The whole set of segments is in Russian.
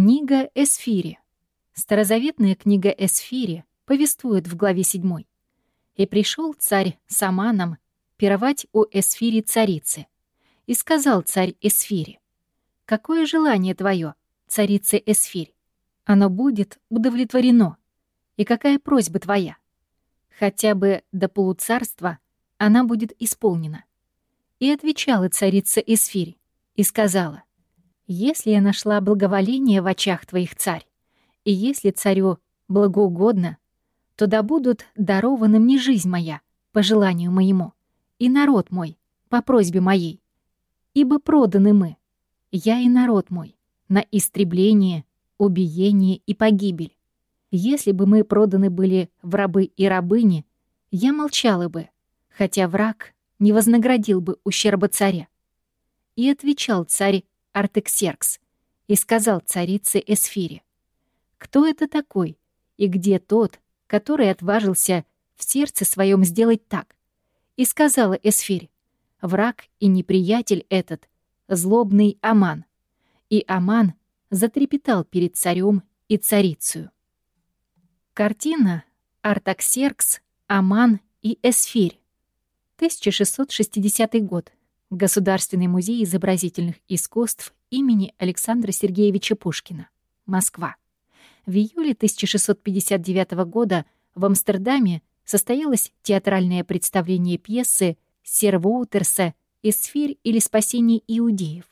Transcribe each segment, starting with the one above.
Книга Эсфири. Старозаветная книга Эсфири повествует в главе 7. «И пришел царь с Аманом пировать у Эсфири царицы. И сказал царь Эсфири, «Какое желание твое, царица Эсфирь? Оно будет удовлетворено. И какая просьба твоя? Хотя бы до полуцарства она будет исполнена». И отвечала царица Эсфирь и сказала, если я нашла благоволение в очах твоих, царь, и если царю благоугодно, то да будут дарованы мне жизнь моя, по желанию моему, и народ мой, по просьбе моей. Ибо проданы мы, я и народ мой, на истребление, убиение и погибель. Если бы мы проданы были в рабы и рабыни, я молчала бы, хотя враг не вознаградил бы ущерба царя. И отвечал царь Артексеркс, и сказал царице Эсфире, «Кто это такой, и где тот, который отважился в сердце своем сделать так?» И сказала Эсфирь, «Враг и неприятель этот — злобный Аман». И Аман затрепетал перед царем и царицею. Картина «Артаксеркс, Аман и Эсфирь», 1660 год. Государственный музей изобразительных искусств имени Александра Сергеевича Пушкина. Москва. В июле 1659 года в Амстердаме состоялось театральное представление пьесы Сервоутерса «Эсфирь или спасение иудеев».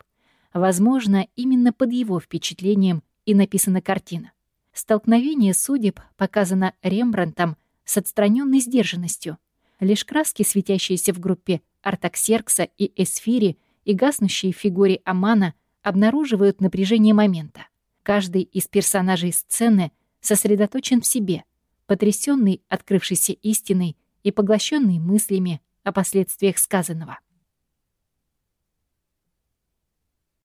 Возможно, именно под его впечатлением и написана картина. Столкновение судеб показано Рембрандтом с отстраненной сдержанностью. Лишь краски, светящиеся в группе Артаксеркса и Эсфири и гаснущие в фигуре Амана обнаруживают напряжение момента. Каждый из персонажей сцены сосредоточен в себе, потрясенный открывшейся истиной и поглощенный мыслями о последствиях сказанного.